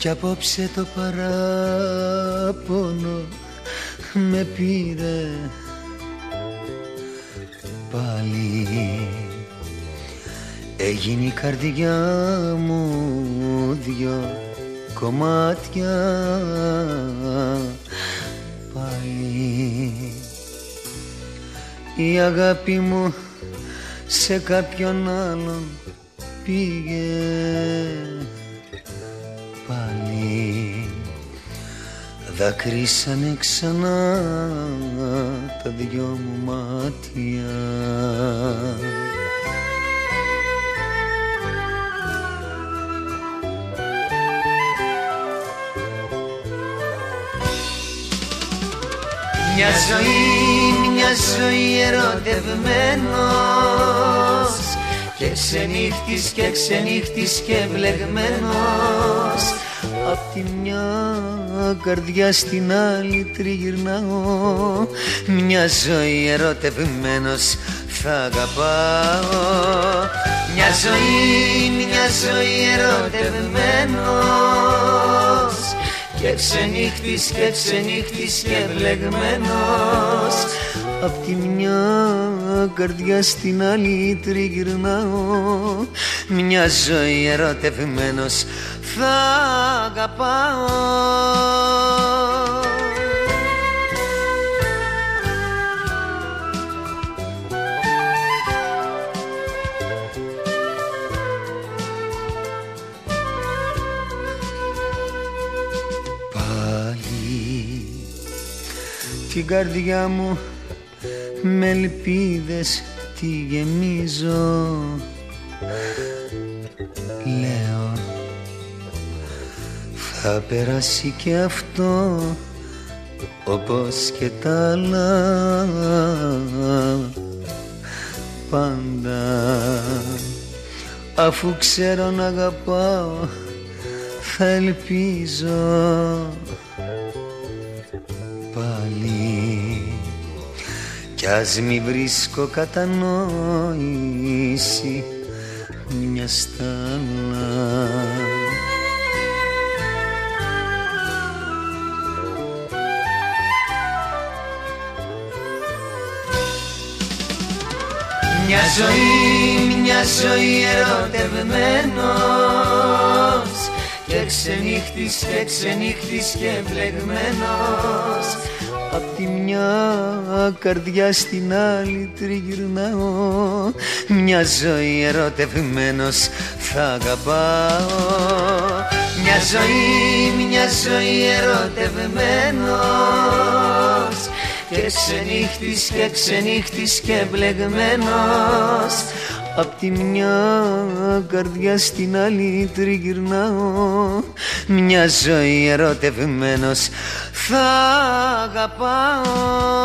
Κι απόψε το παράπονο με πήρε πάλι. Έγινε η καρδιά μου δυο κομμάτια πάλι. Η αγάπη μου σε κάποιον άλλον πήγε πάλι. Δακρύσανε ξανά τα δυο μου μάτια. Μια ζωή, μια ζωή ερωτευμένος Και ξενύχτης και ξενύχτης και βλεγμένος Απ' τη μια καρδιά στην άλλη τριγυρνάω. Μια ζωή ερωτευμένος θα αγαπάω. Μια ζωή, μια ζωή ερωτευμένος και ξενύχτης και ξενύχτης και βλεγμένος Απ' τη μια καρδιά στην άλλη τριγυρνάω Μια ζωή ερωτευμένος θα αγαπάω την καρδιά μου με ελπίδες τη γεμίζω. Λέω θα περάσει και αυτό όπως και τα άλλα πάντα αφού ξέρω να αγαπάω θα ελπίζω κι ας μη βρίσκω κατανόηση μια στάλα Μια ζωή, μια ζωή ερωτευμένος Και ξενύχτης και ξενύχτης και βλεγμένος Απ' τη μια καρδιά στην άλλη τριγυρνάω. Μια ζωή ερωτευμένος θα αγαπάω. Μια ζωή, μια ζωή ερωτευμένος. Και ξενύχτης και ξενύχτης και μπλεγμένος Απ' τη μια καρδιά στην άλλη τριγυρνάω. Μια ζωή ερωτευμένος θα αγαπάω